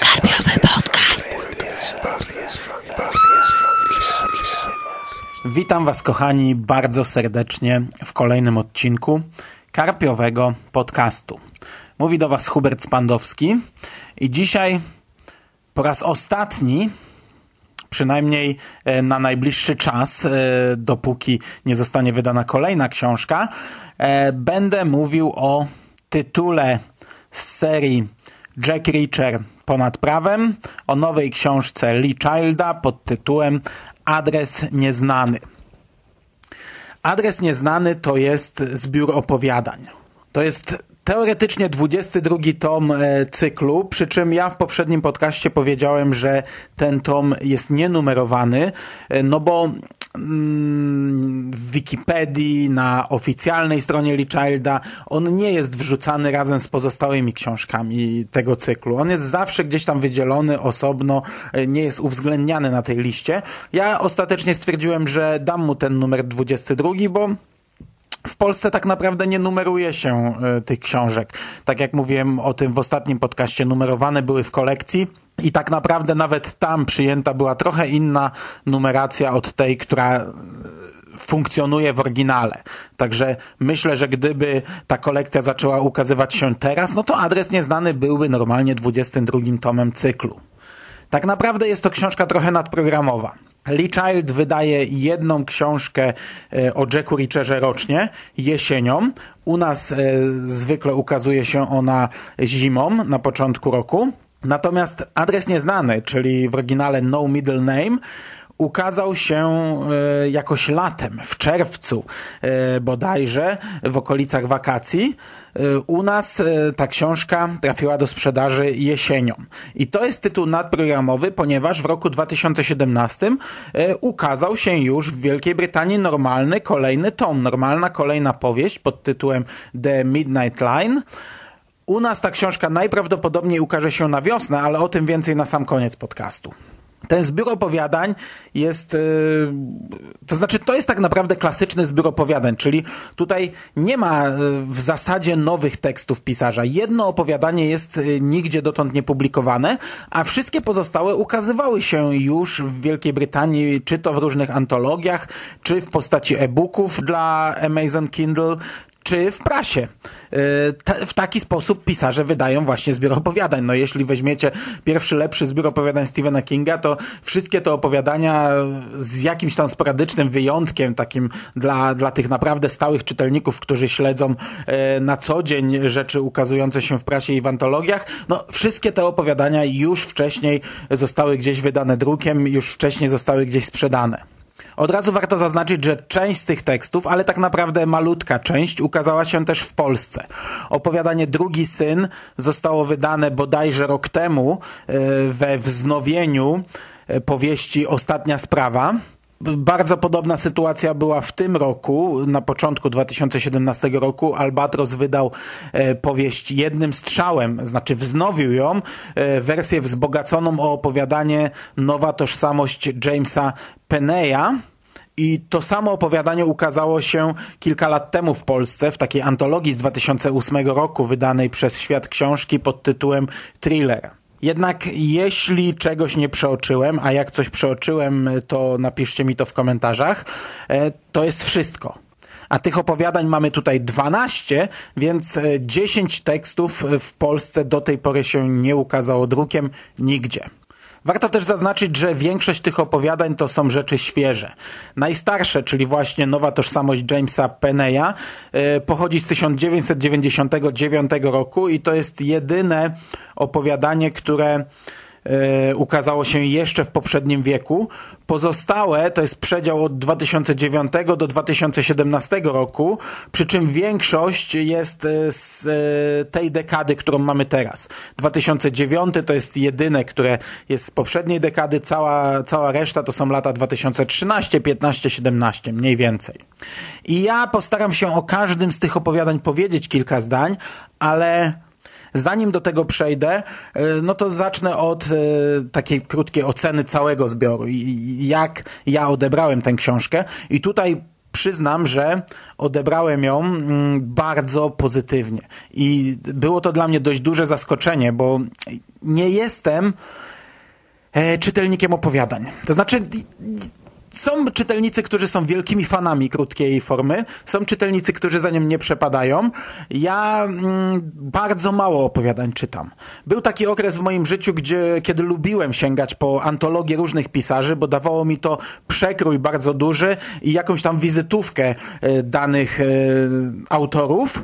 Karpiowy podcast. Witam Was, kochani, bardzo serdecznie w kolejnym odcinku Karpiowego podcastu. Mówi do Was Hubert Spandowski i dzisiaj po raz ostatni przynajmniej e, na najbliższy czas, e, dopóki nie zostanie wydana kolejna książka, e, będę mówił o tytule z serii Jack Reacher ponad prawem, o nowej książce Lee Childa pod tytułem Adres nieznany. Adres nieznany to jest zbiór opowiadań. To jest teoretycznie 22 tom e, cyklu, przy czym ja w poprzednim podcaście powiedziałem, że ten tom jest nienumerowany, e, no bo mm, w Wikipedii, na oficjalnej stronie Lee Childa, on nie jest wrzucany razem z pozostałymi książkami tego cyklu. On jest zawsze gdzieś tam wydzielony osobno, e, nie jest uwzględniany na tej liście. Ja ostatecznie stwierdziłem, że dam mu ten numer 22, bo w Polsce tak naprawdę nie numeruje się y, tych książek. Tak jak mówiłem o tym w ostatnim podcaście, numerowane były w kolekcji i tak naprawdę nawet tam przyjęta była trochę inna numeracja od tej, która e, funkcjonuje w oryginale. Także myślę, że gdyby ta kolekcja zaczęła ukazywać się teraz, no to adres nieznany byłby normalnie 22 tomem cyklu. Tak naprawdę jest to książka trochę nadprogramowa. Lee Child wydaje jedną książkę e, o Jacku Reacherze rocznie, jesienią. U nas e, zwykle ukazuje się ona zimą, na początku roku. Natomiast adres nieznany, czyli w oryginale No Middle Name, ukazał się e, jakoś latem, w czerwcu e, bodajże, w okolicach wakacji. E, u nas ta książka trafiła do sprzedaży jesienią. I to jest tytuł nadprogramowy, ponieważ w roku 2017 ukazał się już w Wielkiej Brytanii normalny kolejny tom, normalna kolejna powieść pod tytułem The Midnight Line. U nas ta książka najprawdopodobniej ukaże się na wiosnę, ale o tym więcej na sam koniec podcastu. Ten zbiór opowiadań jest, yy, to znaczy to jest tak naprawdę klasyczny zbiór opowiadań, czyli tutaj nie ma yy, w zasadzie nowych tekstów pisarza. Jedno opowiadanie jest yy, nigdzie dotąd niepublikowane, a wszystkie pozostałe ukazywały się już w Wielkiej Brytanii, czy to w różnych antologiach, czy w postaci e-booków dla Amazon Kindle, czy w prasie. Y, w taki sposób pisarze wydają właśnie zbiór opowiadań. No jeśli weźmiecie pierwszy lepszy zbiór opowiadań Stephena Kinga, to wszystkie te opowiadania z jakimś tam sporadycznym wyjątkiem, takim dla, dla tych naprawdę stałych czytelników, którzy śledzą y, na co dzień rzeczy ukazujące się w prasie i w antologiach, no wszystkie te opowiadania już wcześniej zostały gdzieś wydane drukiem, już wcześniej zostały gdzieś sprzedane. Od razu warto zaznaczyć, że część z tych tekstów, ale tak naprawdę malutka część, ukazała się też w Polsce. Opowiadanie Drugi Syn zostało wydane bodajże rok temu e, we wznowieniu e, powieści Ostatnia Sprawa. Bardzo podobna sytuacja była w tym roku, na początku 2017 roku. Albatros wydał e, powieść jednym strzałem, znaczy wznowił ją, e, wersję wzbogaconą o opowiadanie Nowa tożsamość Jamesa Peneya. I to samo opowiadanie ukazało się kilka lat temu w Polsce w takiej antologii z 2008 roku wydanej przez Świat Książki pod tytułem Thriller. Jednak jeśli czegoś nie przeoczyłem, a jak coś przeoczyłem, to napiszcie mi to w komentarzach, e, to jest wszystko. A tych opowiadań mamy tutaj 12, więc 10 e, tekstów w Polsce do tej pory się nie ukazało drukiem nigdzie. Warto też zaznaczyć, że większość tych opowiadań to są rzeczy świeże. Najstarsze, czyli właśnie nowa tożsamość Jamesa Peneya, e, pochodzi z 1999 roku i to jest jedyne opowiadanie, które ukazało się jeszcze w poprzednim wieku. Pozostałe to jest przedział od 2009 do 2017 roku, przy czym większość jest e, z e, tej dekady, którą mamy teraz. 2009 to jest jedyne, które jest z poprzedniej dekady, cała, cała reszta to są lata 2013, 15, 17, mniej więcej. I ja postaram się o każdym z tych opowiadań powiedzieć kilka zdań, ale Zanim do tego przejdę, e, no to zacznę od e, takiej krótkiej oceny całego zbioru jak ja odebrałem tę książkę. I tutaj przyznam, że odebrałem ją mm, bardzo pozytywnie. I było to dla mnie dość duże zaskoczenie, bo nie jestem e, czytelnikiem opowiadań. To znaczy, są czytelnicy, którzy są wielkimi fanami krótkiej formy, są czytelnicy, którzy za nim nie przepadają. Ja mm, bardzo mało opowiadań czytam. Był taki okres w moim życiu, gdzie, kiedy lubiłem sięgać po antologię różnych pisarzy, bo dawało mi to przekrój bardzo duży i jakąś tam wizytówkę y, danych y, autorów.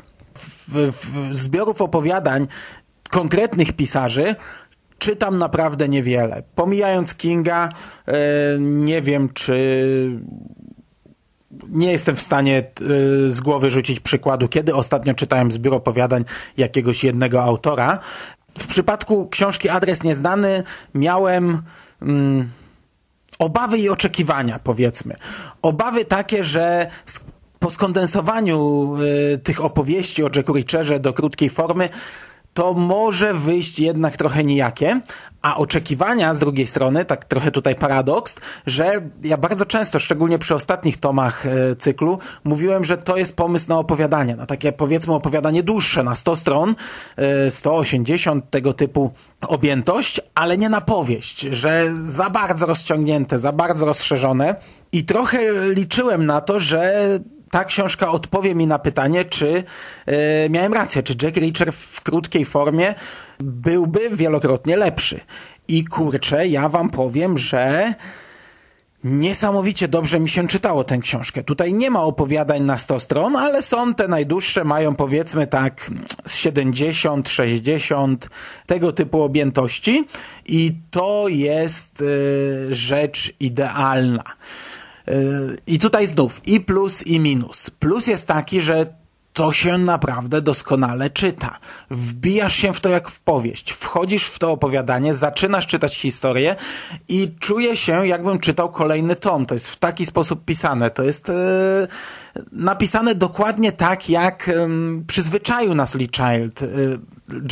W, w zbiorów opowiadań konkretnych pisarzy czytam naprawdę niewiele. Pomijając Kinga, e, nie wiem, czy nie jestem w stanie e, z głowy rzucić przykładu, kiedy ostatnio czytałem zbiór opowiadań jakiegoś jednego autora. W przypadku książki Adres Nieznany miałem mm, obawy i oczekiwania, powiedzmy. Obawy takie, że po skondensowaniu y, tych opowieści o Jacku Richerze do krótkiej formy to może wyjść jednak trochę nijakie, a oczekiwania z drugiej strony, tak trochę tutaj paradoks, że ja bardzo często, szczególnie przy ostatnich tomach e, cyklu, mówiłem, że to jest pomysł na opowiadanie, na takie powiedzmy opowiadanie dłuższe, na 100 stron, 180 e, tego typu objętość, ale nie na powieść, że za bardzo rozciągnięte, za bardzo rozszerzone i trochę liczyłem na to, że ta książka odpowie mi na pytanie, czy e, miałem rację, czy Jack Reacher w krótkiej formie byłby wielokrotnie lepszy. I kurczę, ja wam powiem, że Niesamowicie dobrze mi się czytało tę książkę. Tutaj nie ma opowiadań na 100 stron, ale są te najdłuższe, mają powiedzmy tak 70, 60, tego typu objętości i to jest y, rzecz idealna. I tutaj znów i plus, i minus. Plus jest taki, że to się naprawdę doskonale czyta. Wbijasz się w to jak w powieść, wchodzisz w to opowiadanie, zaczynasz czytać historię i czuję się, jakbym czytał kolejny tom. To jest w taki sposób pisane. To jest e, napisane dokładnie tak, jak e, przyzwyczaił nas Lee Child. E,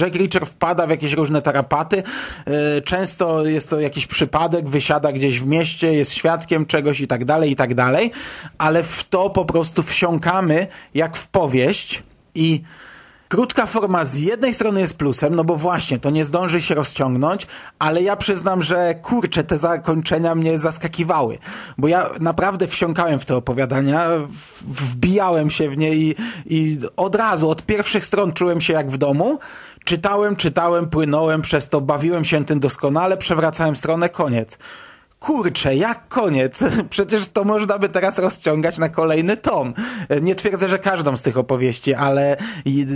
Jack Reacher wpada w jakieś różne tarapaty. E, często jest to jakiś przypadek, wysiada gdzieś w mieście, jest świadkiem czegoś i tak dalej, i tak dalej, ale w to po prostu wsiąkamy jak w powieść i Krótka forma z jednej strony jest plusem, no bo właśnie, to nie zdąży się rozciągnąć, ale ja przyznam, że kurczę, te zakończenia mnie zaskakiwały, bo ja naprawdę wsiąkałem w te opowiadania, wbijałem się w nie i, i od razu, od pierwszych stron czułem się jak w domu, czytałem, czytałem, płynąłem przez to, bawiłem się tym doskonale, przewracałem stronę, koniec kurczę, jak koniec? Przecież to można by teraz rozciągać na kolejny tom. Nie twierdzę, że każdą z tych opowieści, ale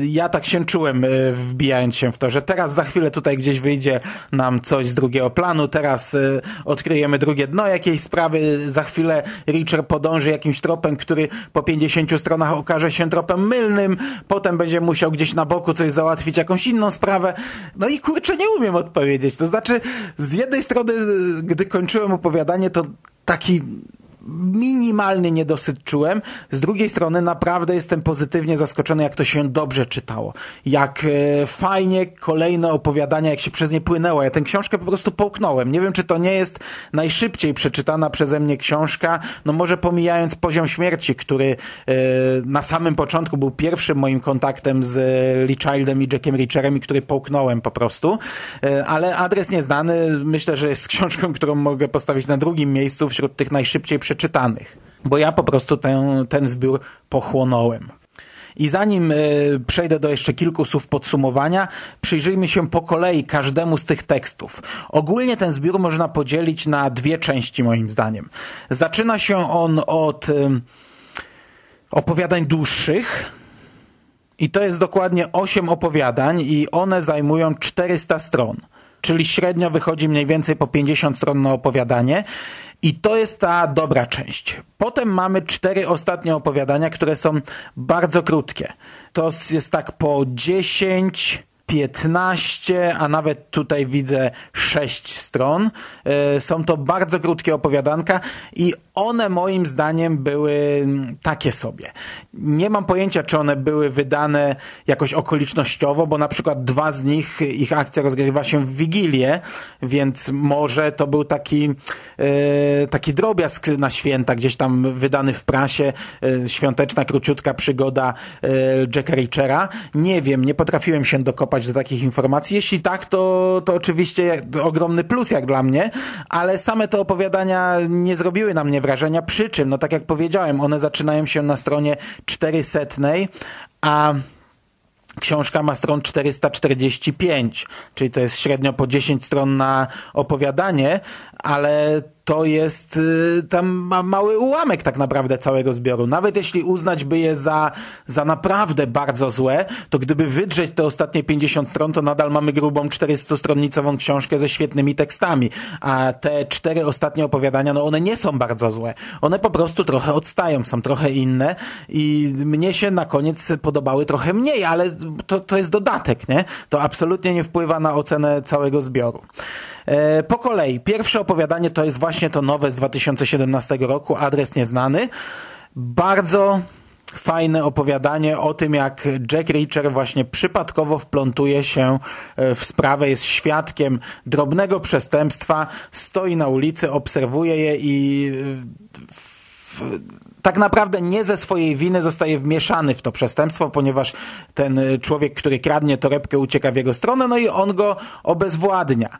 ja tak się czułem e, wbijając się w to, że teraz za chwilę tutaj gdzieś wyjdzie nam coś z drugiego planu, teraz e, odkryjemy drugie dno jakiejś sprawy, za chwilę Richard podąży jakimś tropem, który po 50 stronach okaże się tropem mylnym, potem będzie musiał gdzieś na boku coś załatwić, jakąś inną sprawę. No i kurczę, nie umiem odpowiedzieć. To znaczy, z jednej strony, gdy kończyłem opowiadanie to taki minimalny niedosyt czułem. Z drugiej strony naprawdę jestem pozytywnie zaskoczony, jak to się dobrze czytało. Jak e, fajnie kolejne opowiadania, jak się przez nie płynęło. Ja tę książkę po prostu połknąłem. Nie wiem, czy to nie jest najszybciej przeczytana przeze mnie książka, no może pomijając Poziom Śmierci, który e, na samym początku był pierwszym moim kontaktem z Lee Childem i Jackiem Reacherem i który połknąłem po prostu. E, ale Adres Nieznany myślę, że jest książką, którą mogę postawić na drugim miejscu wśród tych najszybciej przeczytanych przeczytanych, bo ja po prostu ten, ten zbiór pochłonąłem. I zanim y, przejdę do jeszcze kilku słów podsumowania, przyjrzyjmy się po kolei każdemu z tych tekstów. Ogólnie ten zbiór można podzielić na dwie części moim zdaniem. Zaczyna się on od y, opowiadań dłuższych, i to jest dokładnie 8 opowiadań i one zajmują 400 stron. Czyli średnio wychodzi mniej więcej po 50 stron na opowiadanie. I to jest ta dobra część. Potem mamy cztery ostatnie opowiadania, które są bardzo krótkie. To jest tak po 10, 15, a nawet tutaj widzę 6 stron. E, są to bardzo krótkie opowiadanka i one moim zdaniem były takie sobie. Nie mam pojęcia, czy one były wydane jakoś okolicznościowo, bo na przykład dwa z nich, ich akcja rozgrywa się w Wigilię, więc może to był taki, e, taki drobiazg na święta, gdzieś tam wydany w prasie, e, świąteczna, króciutka przygoda Jacka Richera. Nie wiem, nie potrafiłem się dokopać do takich informacji. Jeśli tak, to, to oczywiście ogromny plus jak dla mnie, ale same te opowiadania nie zrobiły na mnie wrażenia, przy czym, no tak jak powiedziałem, one zaczynają się na stronie 400, a Książka ma stron 445, czyli to jest średnio po 10 stron na opowiadanie, ale to jest y, tam ma mały ułamek tak naprawdę całego zbioru. Nawet jeśli uznać by je za, za naprawdę bardzo złe, to gdyby wydrzeć te ostatnie 50 stron, to nadal mamy grubą 400-stronnicową książkę ze świetnymi tekstami. A te cztery ostatnie opowiadania, no one nie są bardzo złe. One po prostu trochę odstają, są trochę inne i mnie się na koniec podobały trochę mniej, ale to, to jest dodatek, nie? To absolutnie nie wpływa na ocenę całego zbioru. E, po kolei, pierwsze opowiadanie to jest właśnie to nowe z 2017 roku, adres nieznany. Bardzo fajne opowiadanie o tym, jak Jack Reacher właśnie przypadkowo wplątuje się e, w sprawę, jest świadkiem drobnego przestępstwa, stoi na ulicy, obserwuje je i tak naprawdę nie ze swojej winy zostaje wmieszany w to przestępstwo, ponieważ ten człowiek, który kradnie torebkę, ucieka w jego stronę, no i on go obezwładnia.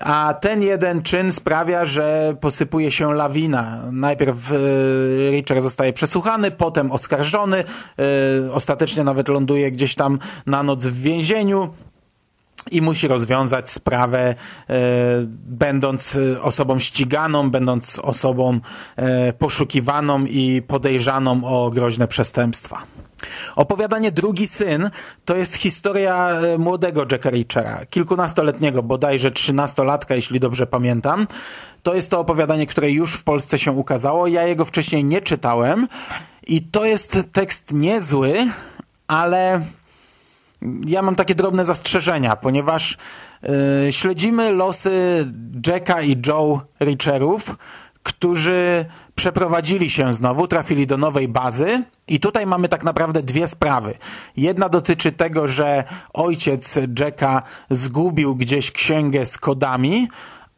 A ten jeden czyn sprawia, że posypuje się lawina. Najpierw y, Richard zostaje przesłuchany, potem oskarżony, y, ostatecznie nawet ląduje gdzieś tam na noc w więzieniu i musi rozwiązać sprawę, e, będąc osobą ściganą, będąc osobą e, poszukiwaną i podejrzaną o groźne przestępstwa. Opowiadanie Drugi Syn to jest historia e, młodego Jacka Richera, kilkunastoletniego, bodajże trzynastolatka, jeśli dobrze pamiętam. To jest to opowiadanie, które już w Polsce się ukazało. Ja jego wcześniej nie czytałem i to jest tekst niezły, ale ja mam takie drobne zastrzeżenia, ponieważ yy, śledzimy losy Jacka i Joe Richerów, którzy przeprowadzili się znowu, trafili do nowej bazy i tutaj mamy tak naprawdę dwie sprawy. Jedna dotyczy tego, że ojciec Jacka zgubił gdzieś księgę z kodami,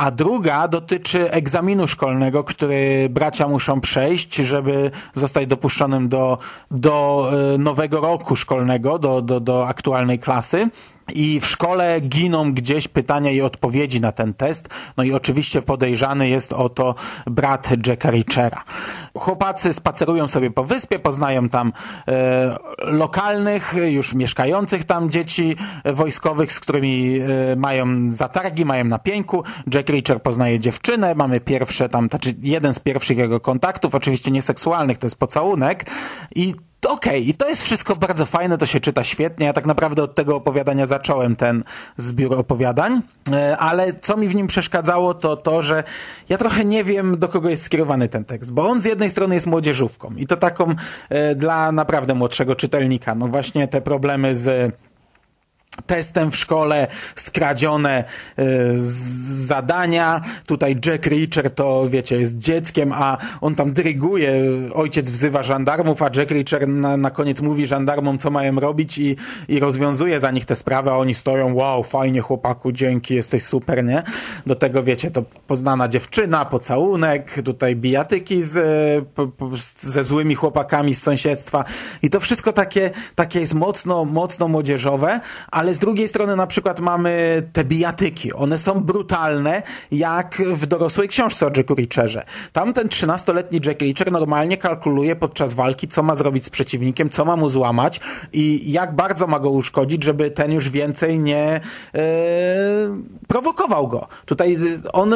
a druga dotyczy egzaminu szkolnego, który bracia muszą przejść, żeby zostać dopuszczonym do, do e, nowego roku szkolnego, do, do, do aktualnej klasy i w szkole giną gdzieś pytania i odpowiedzi na ten test. No i oczywiście podejrzany jest o to brat Jacka Richera. Chłopacy spacerują sobie po wyspie, poznają tam e, lokalnych, już mieszkających tam dzieci wojskowych, z którymi e, mają zatargi, mają na. Jack Richer poznaje dziewczynę, mamy pierwsze tam, znaczy jeden z pierwszych jego kontaktów, oczywiście nie seksualnych, to jest pocałunek i okej, okay. i to jest wszystko bardzo fajne, to się czyta świetnie. Ja tak naprawdę od tego opowiadania zacząłem ten zbiór opowiadań, e, ale co mi w nim przeszkadzało, to to, że ja trochę nie wiem, do kogo jest skierowany ten tekst, bo on z jednej strony jest młodzieżówką i to taką e, dla naprawdę młodszego czytelnika. No właśnie te problemy z testem w szkole, skradzione y, zadania. Tutaj Jack Reacher to, wiecie, jest dzieckiem, a on tam dryguje. Ojciec wzywa żandarmów, a Jack Reacher na, na koniec mówi żandarmom, co mają robić i, i rozwiązuje za nich te sprawy, a oni stoją, wow, fajnie chłopaku, dzięki, jesteś super, nie? Do tego, wiecie, to poznana dziewczyna, pocałunek, tutaj bijatyki z, po, po, ze złymi chłopakami z sąsiedztwa i to wszystko takie, takie jest mocno, mocno młodzieżowe, a ale z drugiej strony na przykład mamy te bijatyki. One są brutalne, jak w dorosłej książce o Jacku Richerze. Tam ten 13-letni Jack Richer normalnie kalkuluje podczas walki, co ma zrobić z przeciwnikiem, co ma mu złamać i jak bardzo ma go uszkodzić, żeby ten już więcej nie yy, prowokował go. Tutaj on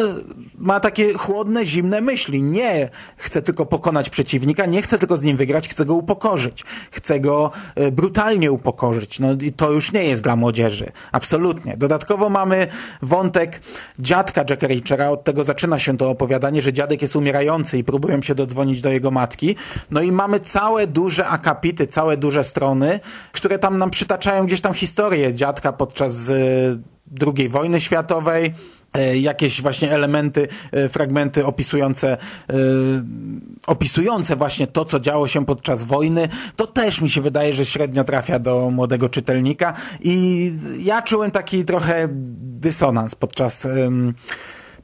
ma takie chłodne, zimne myśli. Nie chce tylko pokonać przeciwnika, nie chce tylko z nim wygrać, chce go upokorzyć. Chce go e, brutalnie upokorzyć. No i to już nie jest dla młodzieży. Absolutnie. Dodatkowo mamy wątek dziadka Jacka Richera. Od tego zaczyna się to opowiadanie, że dziadek jest umierający i próbują się dodzwonić do jego matki. No i mamy całe duże akapity, całe duże strony, które tam nam przytaczają gdzieś tam historię dziadka podczas y, II wojny światowej, jakieś właśnie elementy, e, fragmenty opisujące, e, opisujące właśnie to, co działo się podczas wojny, to też mi się wydaje, że średnio trafia do młodego czytelnika. I ja czułem taki trochę dysonans podczas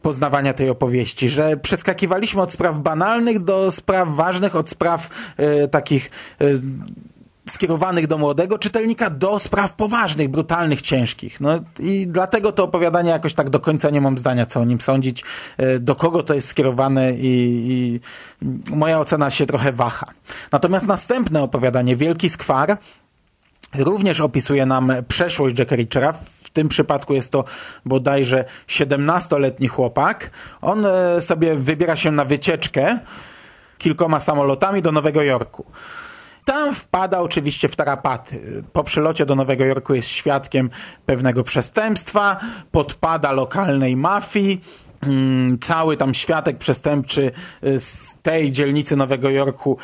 poznawania tej opowieści, że przeskakiwaliśmy od spraw banalnych do spraw ważnych, od spraw takich skierowanych do młodego czytelnika do spraw poważnych, brutalnych, ciężkich. No i dlatego to opowiadanie jakoś tak do końca nie mam zdania, co o nim sądzić, e, do kogo to jest skierowane i, i moja ocena się trochę waha. Natomiast następne opowiadanie, Wielki Skwar, również opisuje nam przeszłość Jacka Richera. W tym przypadku jest to bodajże 17-letni chłopak. On e, sobie wybiera się na wycieczkę kilkoma samolotami do Nowego Jorku. Tam wpada oczywiście w tarapaty. Po przylocie do Nowego Jorku jest świadkiem pewnego przestępstwa, podpada lokalnej mafii, mm, cały tam światek przestępczy y, z tej dzielnicy Nowego Jorku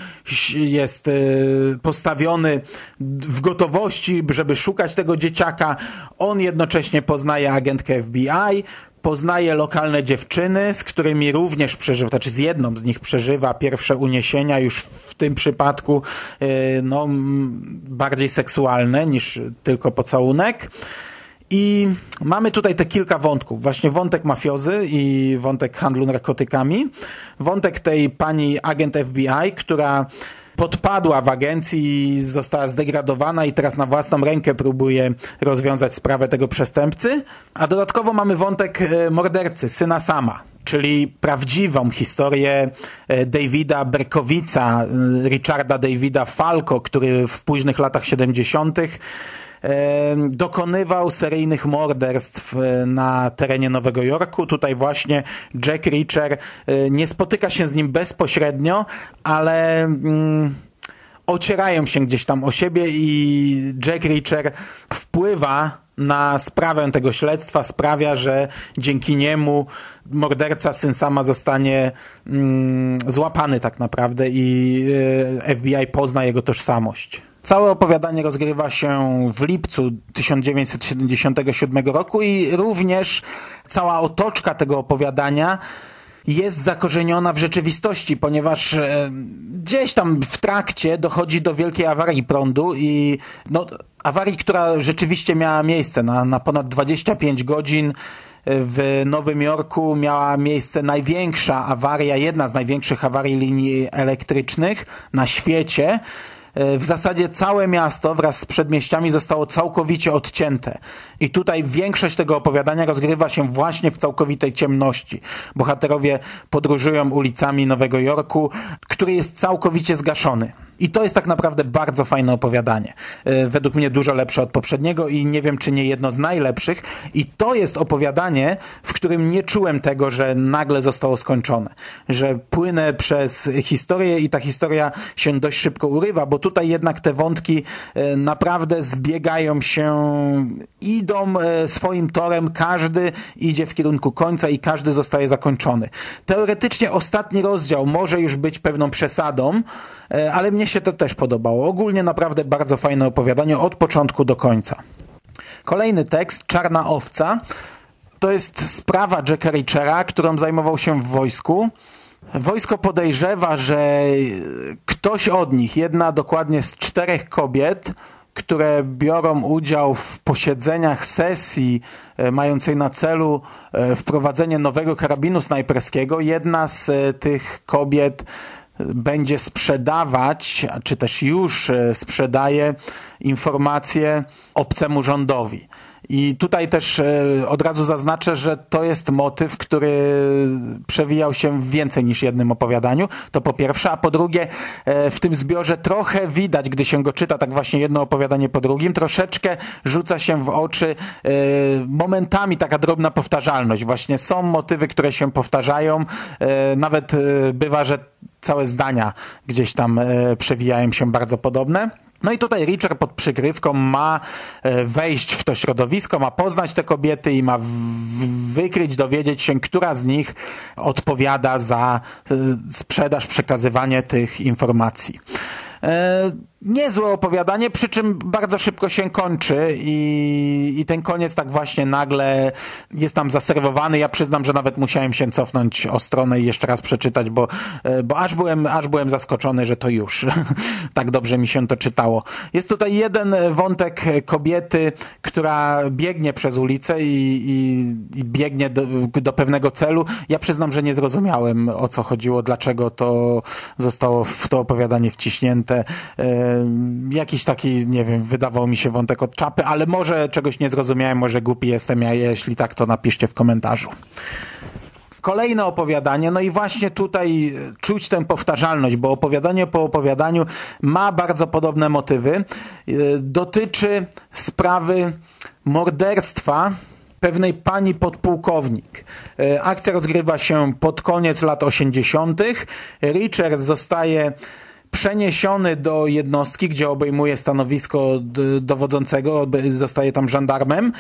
jest y, postawiony w gotowości, żeby szukać tego dzieciaka. On jednocześnie poznaje agentkę FBI, poznaje lokalne dziewczyny, z którymi również przeżywa, znaczy z jedną z nich przeżywa pierwsze uniesienia, już w tym przypadku y, no, bardziej seksualne niż tylko pocałunek. I mamy tutaj te kilka wątków. Właśnie wątek mafiozy i wątek handlu narkotykami. Wątek tej pani agent FBI, która podpadła w agencji, została zdegradowana i teraz na własną rękę próbuje rozwiązać sprawę tego przestępcy. A dodatkowo mamy wątek e, mordercy, syna sama czyli prawdziwą historię e, Davida Berkowica, e, Richarda Davida Falco, który w późnych latach 70 dokonywał seryjnych morderstw e, na terenie Nowego Jorku. Tutaj właśnie Jack Reacher e, nie spotyka się z nim bezpośrednio, ale mm, ocierają się gdzieś tam o siebie i Jack Reacher wpływa na sprawę tego śledztwa, sprawia, że dzięki niemu morderca syn sama zostanie mm, złapany tak naprawdę i e, FBI pozna jego tożsamość. Całe opowiadanie rozgrywa się w lipcu 1977 roku i również cała otoczka tego opowiadania jest zakorzeniona w rzeczywistości, ponieważ e, gdzieś tam w trakcie dochodzi do wielkiej awarii prądu i no, awarii, która rzeczywiście miała miejsce na, na ponad 25 godzin w Nowym Jorku miała miejsce największa awaria, jedna z największych awarii linii elektrycznych na świecie. E, w zasadzie całe miasto wraz z przedmieściami zostało całkowicie odcięte. I tutaj większość tego opowiadania rozgrywa się właśnie w całkowitej ciemności. Bohaterowie podróżują ulicami Nowego Jorku, który jest całkowicie zgaszony. I to jest tak naprawdę bardzo fajne opowiadanie. E, według mnie dużo lepsze od poprzedniego i nie wiem, czy nie jedno z najlepszych. I to jest opowiadanie, w którym nie czułem tego, że nagle zostało skończone. Że płynę przez historię i ta historia się dość szybko urywa, bo tutaj jednak te wątki e, naprawdę zbiegają się, idą e, swoim torem, każdy idzie w kierunku końca i każdy zostaje zakończony. Teoretycznie ostatni rozdział może już być pewną przesadą, ale mnie się to też podobało. Ogólnie naprawdę bardzo fajne opowiadanie od początku do końca. Kolejny tekst, Czarna Owca, to jest sprawa Jacka Richera, którą zajmował się w wojsku. Wojsko podejrzewa, że ktoś od nich, jedna dokładnie z czterech kobiet, które biorą udział w posiedzeniach sesji e, mającej na celu e, wprowadzenie nowego karabinu snajperskiego, jedna z e, tych kobiet będzie sprzedawać, czy też już e, sprzedaje informacje obcemu rządowi. I tutaj też e, od razu zaznaczę, że to jest motyw, który przewijał się w więcej niż jednym opowiadaniu. To po pierwsze, a po drugie e, w tym zbiorze trochę widać, gdy się go czyta, tak właśnie jedno opowiadanie po drugim, troszeczkę rzuca się w oczy momentami taka drobna powtarzalność. Właśnie są motywy, które się powtarzają. Nawet bywa, że całe zdania gdzieś tam e, przewijają się bardzo podobne. No i tutaj Richard pod przykrywką ma e, wejść w to środowisko, ma poznać te kobiety i ma wykryć, dowiedzieć się, która z nich odpowiada za e, sprzedaż, przekazywanie tych informacji. Niezłe opowiadanie, przy czym bardzo szybko się kończy i, i ten koniec tak właśnie nagle jest tam zaserwowany. Ja przyznam, że nawet musiałem się cofnąć o stronę i jeszcze raz przeczytać, bo, e, bo aż, byłem, aż byłem zaskoczony, że to już tak dobrze mi się to czytało. Jest tutaj jeden wątek kobiety, która biegnie przez ulicę i, i, i biegnie do, do pewnego celu. Ja przyznam, że nie zrozumiałem o co chodziło, dlaczego to zostało w to opowiadanie wciśnięte. E, jakiś taki, nie wiem, wydawał mi się wątek od czapy, ale może czegoś nie zrozumiałem, może głupi jestem, a jeśli tak, to napiszcie w komentarzu. Kolejne opowiadanie, no i właśnie tutaj czuć tę powtarzalność, bo opowiadanie po opowiadaniu ma bardzo podobne motywy. E, dotyczy sprawy morderstwa pewnej pani podpułkownik. E, akcja rozgrywa się pod koniec lat 80. Richard zostaje przeniesiony do jednostki, gdzie obejmuje stanowisko dowodzącego, zostaje tam żandarmem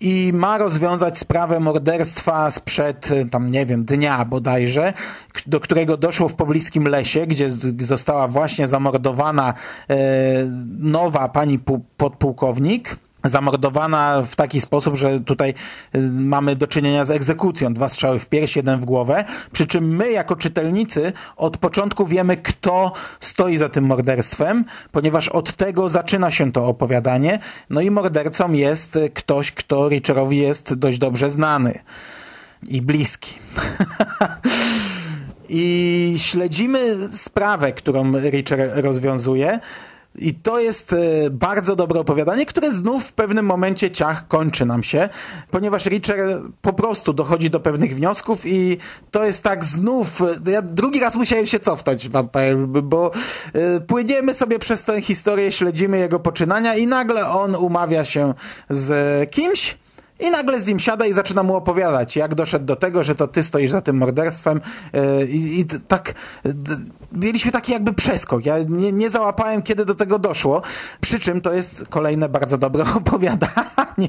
i ma rozwiązać sprawę morderstwa sprzed, tam nie wiem, dnia bodajże, do którego doszło w pobliskim lesie, gdzie została właśnie zamordowana e, nowa pani podpułkownik zamordowana w taki sposób, że tutaj y, mamy do czynienia z egzekucją. Dwa strzały w pierś, jeden w głowę. Przy czym my, jako czytelnicy, od początku wiemy, kto stoi za tym morderstwem, ponieważ od tego zaczyna się to opowiadanie. No i mordercą jest ktoś, kto Richerowi jest dość dobrze znany i bliski. I śledzimy sprawę, którą Richard rozwiązuje. I to jest e, bardzo dobre opowiadanie, które znów w pewnym momencie ciach kończy nam się, ponieważ Richard po prostu dochodzi do pewnych wniosków i to jest tak znów, e, ja drugi raz musiałem się cofnąć, bo e, płyniemy sobie przez tę historię, śledzimy jego poczynania i nagle on umawia się z kimś, i nagle z nim siada i zaczyna mu opowiadać, jak doszedł do tego, że to ty stoisz za tym morderstwem. E, I, i tak mieliśmy taki jakby przeskok. Ja nie, nie załapałem, kiedy do tego doszło. Przy czym to jest kolejne bardzo dobre opowiadanie.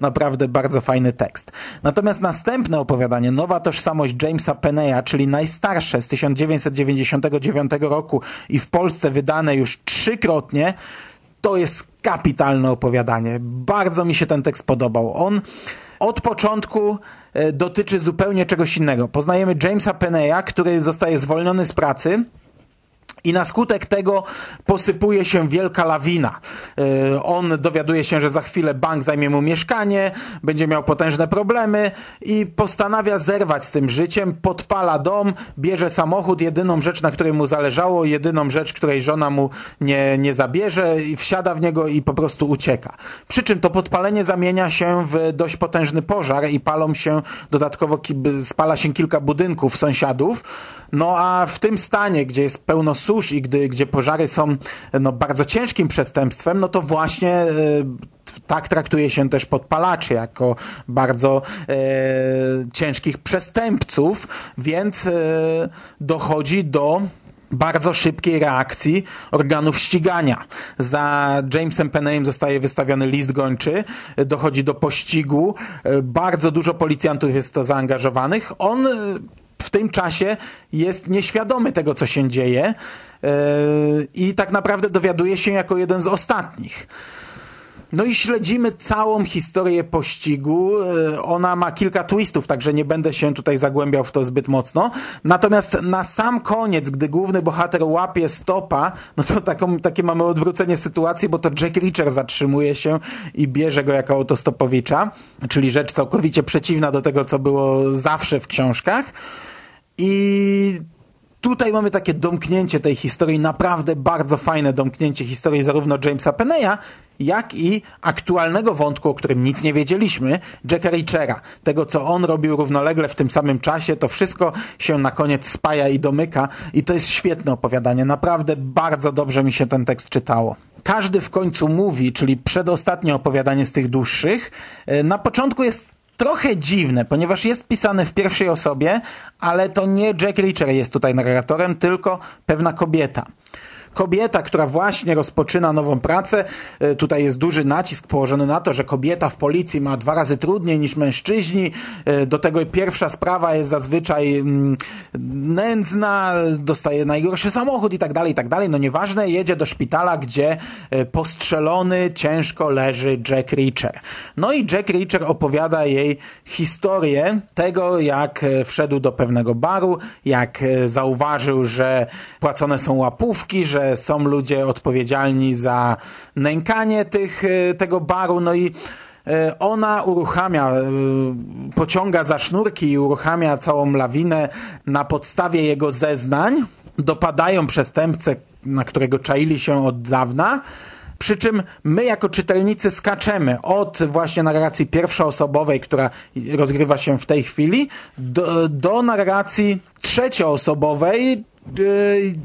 Naprawdę bardzo fajny tekst. Natomiast następne opowiadanie, Nowa tożsamość Jamesa Penneya, czyli najstarsze z 1999 roku i w Polsce wydane już trzykrotnie, to jest kapitalne opowiadanie. Bardzo mi się ten tekst podobał. On od początku e, dotyczy zupełnie czegoś innego. Poznajemy Jamesa Penneya, który zostaje zwolniony z pracy i na skutek tego posypuje się wielka lawina. E, on dowiaduje się, że za chwilę bank zajmie mu mieszkanie, będzie miał potężne problemy i postanawia zerwać z tym życiem, podpala dom, bierze samochód, jedyną rzecz, na której mu zależało, jedyną rzecz, której żona mu nie, nie zabierze i wsiada w niego i po prostu ucieka. Przy czym to podpalenie zamienia się w dość potężny pożar i palą się dodatkowo, spala się kilka budynków sąsiadów. No a w tym stanie, gdzie jest pełno susz i gdy, gdzie pożary są no, bardzo ciężkim przestępstwem, no to właśnie e, tak traktuje się też podpalaczy jako bardzo e, ciężkich przestępców, więc e, dochodzi do bardzo szybkiej reakcji organów ścigania. Za Jamesem Penneyem zostaje wystawiony list gończy, dochodzi do pościgu, bardzo dużo policjantów jest to zaangażowanych. On w tym czasie jest nieświadomy tego, co się dzieje yy, i tak naprawdę dowiaduje się jako jeden z ostatnich. No i śledzimy całą historię pościgu. Yy, ona ma kilka twistów, także nie będę się tutaj zagłębiał w to zbyt mocno. Natomiast na sam koniec, gdy główny bohater łapie stopa, no to taką, takie mamy odwrócenie sytuacji, bo to Jack Reacher zatrzymuje się i bierze go jako autostopowicza, czyli rzecz całkowicie przeciwna do tego, co było zawsze w książkach. I tutaj mamy takie domknięcie tej historii, naprawdę bardzo fajne domknięcie historii zarówno Jamesa Penneya, jak i aktualnego wątku, o którym nic nie wiedzieliśmy, Jacka Richera. Tego, co on robił równolegle w tym samym czasie, to wszystko się na koniec spaja i domyka i to jest świetne opowiadanie. Naprawdę bardzo dobrze mi się ten tekst czytało. Każdy w końcu mówi, czyli przedostatnie opowiadanie z tych dłuższych, e, na początku jest trochę dziwne, ponieważ jest pisane w pierwszej osobie, ale to nie Jack Reacher jest tutaj narratorem, tylko pewna kobieta. Kobieta, która właśnie rozpoczyna nową pracę, e, tutaj jest duży nacisk położony na to, że kobieta w policji ma dwa razy trudniej niż mężczyźni. E, do tego pierwsza sprawa jest zazwyczaj mm, nędzna, dostaje najgorszy samochód i tak dalej, i tak dalej. No nieważne, jedzie do szpitala, gdzie e, postrzelony ciężko leży Jack Reacher. No i Jack Reacher opowiada jej historię tego, jak wszedł do pewnego baru, jak zauważył, że płacone są łapówki, że są ludzie odpowiedzialni za nękanie tych, e, tego baru, no i e, ona uruchamia, e, pociąga za sznurki i uruchamia całą lawinę na podstawie jego zeznań. Dopadają przestępcę, na którego czaili się od dawna. Przy czym my jako czytelnicy skaczemy od właśnie narracji pierwszoosobowej, która rozgrywa się w tej chwili, do, do narracji trzecioosobowej,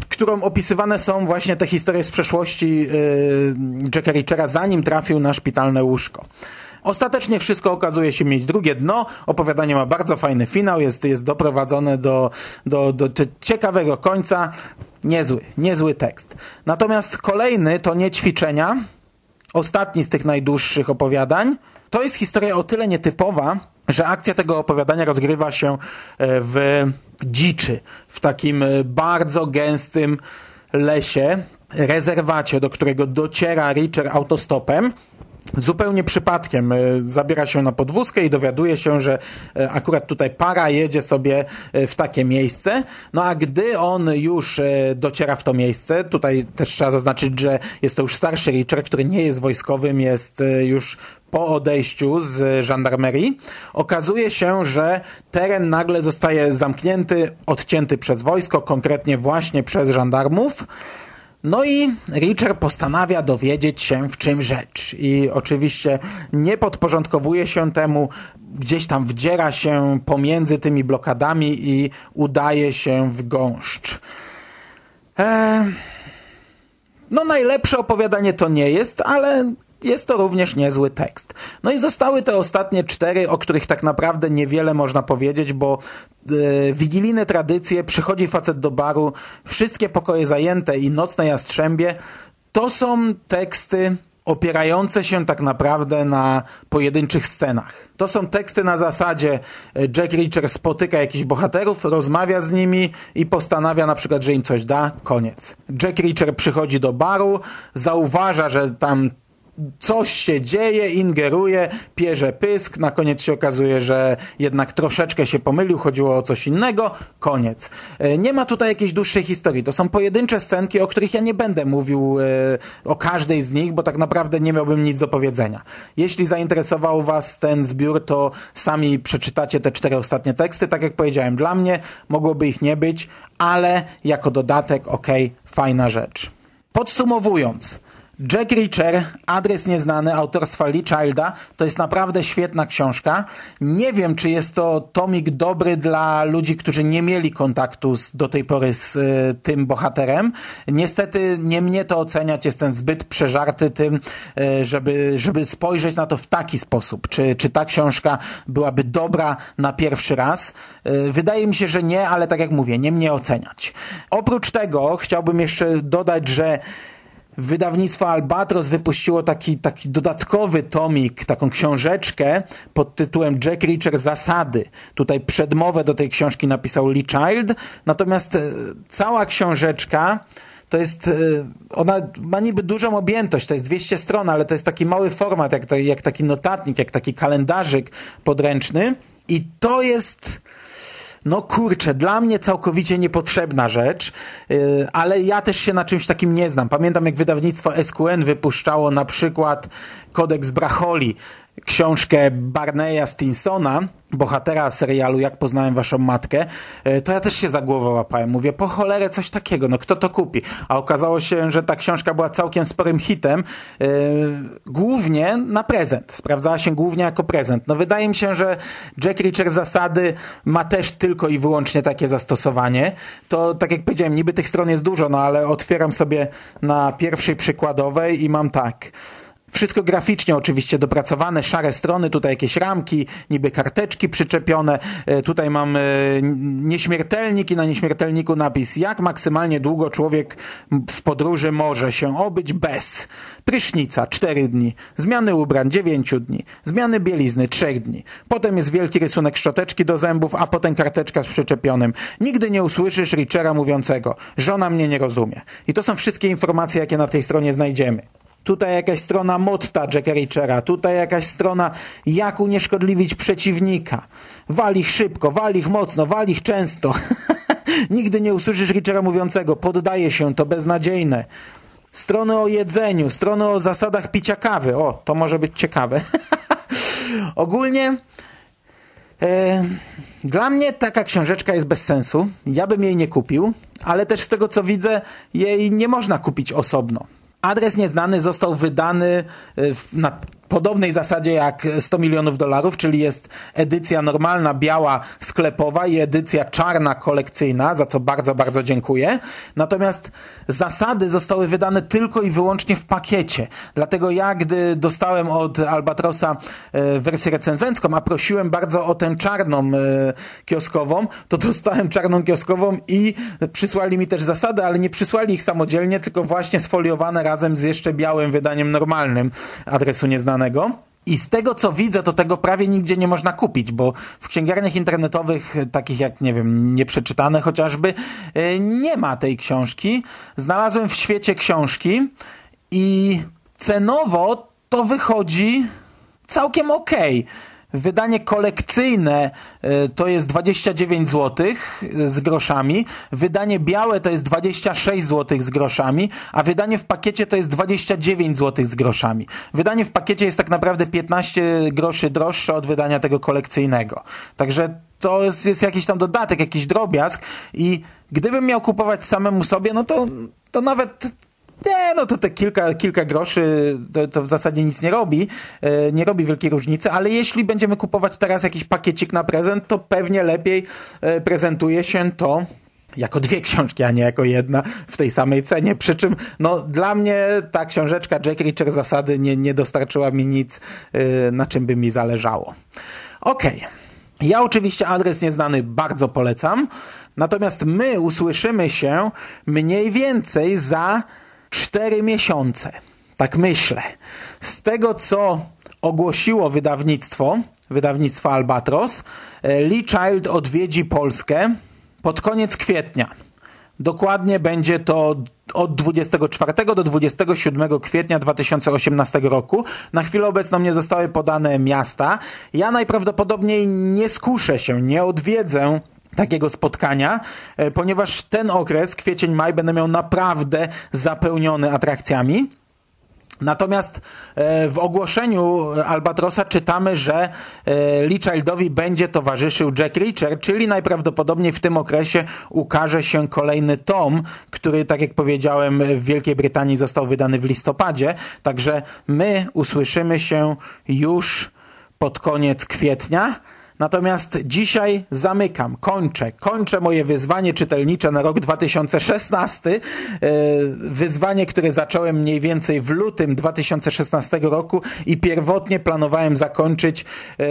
którą opisywane są właśnie te historie z przeszłości y, Jacka Richera, zanim trafił na szpitalne łóżko. Ostatecznie wszystko okazuje się mieć drugie dno. Opowiadanie ma bardzo fajny finał, jest, jest doprowadzone do, do, do ciekawego końca. Niezły, niezły tekst. Natomiast kolejny to nie ćwiczenia. Ostatni z tych najdłuższych opowiadań. To jest historia o tyle nietypowa, że akcja tego opowiadania rozgrywa się e, w dziczy, w takim e, bardzo gęstym lesie, rezerwacie, do którego dociera Richard autostopem. Zupełnie przypadkiem e, zabiera się na podwózkę i dowiaduje się, że akurat tutaj para jedzie sobie w takie miejsce. No a gdy on już dociera w to miejsce, tutaj też trzeba zaznaczyć, że jest to już starszy Richard, który nie jest wojskowym, jest już po odejściu z żandarmerii okazuje się, że teren nagle zostaje zamknięty, odcięty przez wojsko, konkretnie właśnie przez żandarmów. No i Richard postanawia dowiedzieć się w czym rzecz i oczywiście nie podporządkowuje się temu, gdzieś tam wdziera się pomiędzy tymi blokadami i udaje się w gąszcz. Eee... No najlepsze opowiadanie to nie jest, ale jest to również niezły tekst. No i zostały te ostatnie cztery, o których tak naprawdę niewiele można powiedzieć, bo e, wigilijne tradycje, przychodzi facet do baru, wszystkie pokoje zajęte i nocne jastrzębie, to są teksty opierające się tak naprawdę na pojedynczych scenach. To są teksty na zasadzie e, Jack Reacher spotyka jakichś bohaterów, rozmawia z nimi i postanawia na przykład, że im coś da, koniec. Jack Reacher przychodzi do baru, zauważa, że tam coś się dzieje, ingeruje, pierze pysk, na koniec się okazuje, że jednak troszeczkę się pomylił, chodziło o coś innego, koniec. E, nie ma tutaj jakiejś dłuższej historii. To są pojedyncze scenki, o których ja nie będę mówił e, o każdej z nich, bo tak naprawdę nie miałbym nic do powiedzenia. Jeśli zainteresował Was ten zbiór, to sami przeczytacie te cztery ostatnie teksty. Tak jak powiedziałem, dla mnie mogłoby ich nie być, ale jako dodatek, ok, fajna rzecz. Podsumowując, Jack Reacher, Adres Nieznany, autorstwa Lee Childa, to jest naprawdę świetna książka. Nie wiem, czy jest to tomik dobry dla ludzi, którzy nie mieli kontaktu z, do tej pory z y, tym bohaterem. Niestety nie mnie to oceniać, jestem zbyt przeżarty tym, y, żeby, żeby spojrzeć na to w taki sposób. Czy, czy ta książka byłaby dobra na pierwszy raz? Y, wydaje mi się, że nie, ale tak jak mówię, nie mnie oceniać. Oprócz tego chciałbym jeszcze dodać, że Wydawnictwo Albatros wypuściło taki, taki dodatkowy tomik, taką książeczkę pod tytułem Jack Reacher Zasady. Tutaj przedmowę do tej książki napisał Lee Child, natomiast e, cała książeczka to jest, e, ona ma niby dużą objętość, to jest 200 stron, ale to jest taki mały format, jak, jak taki notatnik, jak taki kalendarzyk podręczny i to jest no kurczę, dla mnie całkowicie niepotrzebna rzecz, yy, ale ja też się na czymś takim nie znam. Pamiętam jak wydawnictwo SQN wypuszczało na przykład kodeks Bracholi, książkę Barneya Stinsona, bohatera serialu Jak poznałem waszą matkę, e, to ja też się za głowę łapałem. Mówię, po cholerę coś takiego, no kto to kupi? A okazało się, że ta książka była całkiem sporym hitem, yy, głównie na prezent. Sprawdzała się głównie jako prezent. No wydaje mi się, że Jack Reacher zasady ma też tylko i wyłącznie takie zastosowanie. To tak jak powiedziałem, niby tych stron jest dużo, no ale otwieram sobie na pierwszej przykładowej i mam tak Wszystko graficznie oczywiście dopracowane, szare strony, tutaj jakieś ramki, niby karteczki przyczepione. E, tutaj mam e, nieśmiertelnik i na nieśmiertelniku napis, jak maksymalnie długo człowiek w podróży może się obyć bez prysznica 4 dni, zmiany ubrań 9 dni, zmiany bielizny 3 dni. Potem jest wielki rysunek szczoteczki do zębów, a potem karteczka z przyczepionym. Nigdy nie usłyszysz Richera mówiącego, żona mnie nie rozumie. I to są wszystkie informacje, jakie na tej stronie znajdziemy. Tutaj jakaś strona motta Jacka Richera, tutaj jakaś strona jak unieszkodliwić przeciwnika. Wal ich szybko, wal ich mocno, wal ich często. Nigdy nie usłyszysz Richera mówiącego, poddaje się, to beznadziejne. Strony o jedzeniu, strony o zasadach picia kawy. O, to może być ciekawe. Ogólnie e, dla mnie taka książeczka jest bez sensu. Ja bym jej nie kupił, ale też z tego co widzę, jej nie można kupić osobno. Adres nieznany został wydany e, na podobnej zasadzie jak 100 milionów dolarów, czyli jest edycja normalna, biała, sklepowa i edycja czarna, kolekcyjna, za co bardzo, bardzo dziękuję. Natomiast zasady zostały wydane tylko i wyłącznie w pakiecie. Dlatego ja, gdy dostałem od Albatrosa e, wersję recenzencką, a prosiłem bardzo o tę czarną e, kioskową, to dostałem czarną kioskową i przysłali mi też zasady, ale nie przysłali ich samodzielnie, tylko właśnie sfoliowane razem z jeszcze białym wydaniem normalnym adresu nieznanego i z tego co widzę, to tego prawie nigdzie nie można kupić, bo w księgarniach internetowych, takich jak, nie wiem, nieprzeczytane chociażby, e, nie ma tej książki. Znalazłem w świecie książki i cenowo to wychodzi całkiem okej. Okay. Wydanie kolekcyjne e, to jest 29 zł z groszami, wydanie białe to jest 26 zł z groszami, a wydanie w pakiecie to jest 29 zł z groszami. Wydanie w pakiecie jest tak naprawdę 15 groszy droższe od wydania tego kolekcyjnego. Także to jest, jest jakiś tam dodatek, jakiś drobiazg i gdybym miał kupować samemu sobie, no to, to nawet nie, no to te kilka, kilka groszy to, to w zasadzie nic nie robi, e, nie robi wielkiej różnicy, ale jeśli będziemy kupować teraz jakiś pakiecik na prezent, to pewnie lepiej e, prezentuje się to jako dwie książki, a nie jako jedna w tej samej cenie. Przy czym no, dla mnie ta książeczka Jack Reacher zasady nie, nie dostarczyła mi nic, e, na czym by mi zależało. Okej. Okay. Ja oczywiście adres nieznany bardzo polecam, natomiast my usłyszymy się mniej więcej za cztery miesiące. Tak myślę. Z tego, co ogłosiło wydawnictwo, wydawnictwo Albatros, e, Lee Child odwiedzi Polskę pod koniec kwietnia. Dokładnie będzie to od 24 do 27 kwietnia 2018 roku. Na chwilę obecną nie zostały podane miasta. Ja najprawdopodobniej nie skuszę się, nie odwiedzę takiego spotkania, e, ponieważ ten okres, kwiecień, maj, będę miał naprawdę zapełniony atrakcjami. Natomiast e, w ogłoszeniu Albatrosa czytamy, że e, Lee Childowi będzie towarzyszył Jack Reacher, czyli najprawdopodobniej w tym okresie ukaże się kolejny tom, który, tak jak powiedziałem, w Wielkiej Brytanii został wydany w listopadzie. Także my usłyszymy się już pod koniec kwietnia. Natomiast dzisiaj zamykam, kończę, kończę moje wyzwanie czytelnicze na rok 2016. E, wyzwanie, które zacząłem mniej więcej w lutym 2016 roku i pierwotnie planowałem zakończyć e,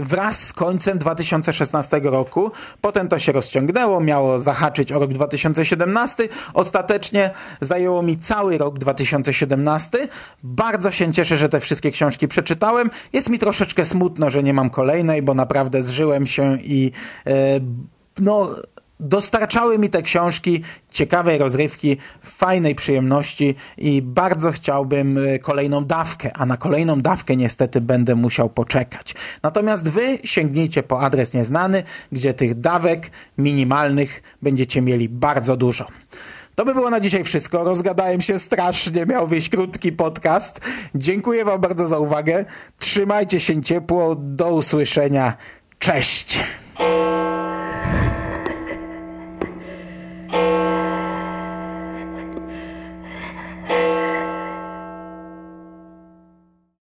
wraz z końcem 2016 roku. Potem to się rozciągnęło, miało zahaczyć o rok 2017. Ostatecznie zajęło mi cały rok 2017. Bardzo się cieszę, że te wszystkie książki przeczytałem. Jest mi troszeczkę smutno, że nie mam kolejnej, bo naprawdę naprawdę zżyłem się i e, no dostarczały mi te książki ciekawej rozrywki, fajnej przyjemności i bardzo chciałbym e, kolejną dawkę, a na kolejną dawkę niestety będę musiał poczekać. Natomiast wy sięgnijcie po adres nieznany, gdzie tych dawek minimalnych będziecie mieli bardzo dużo. To by było na dzisiaj wszystko. Rozgadałem się strasznie, miał wyjść krótki podcast. Dziękuję Wam bardzo za uwagę. Trzymajcie się ciepło. Do usłyszenia. Cześć!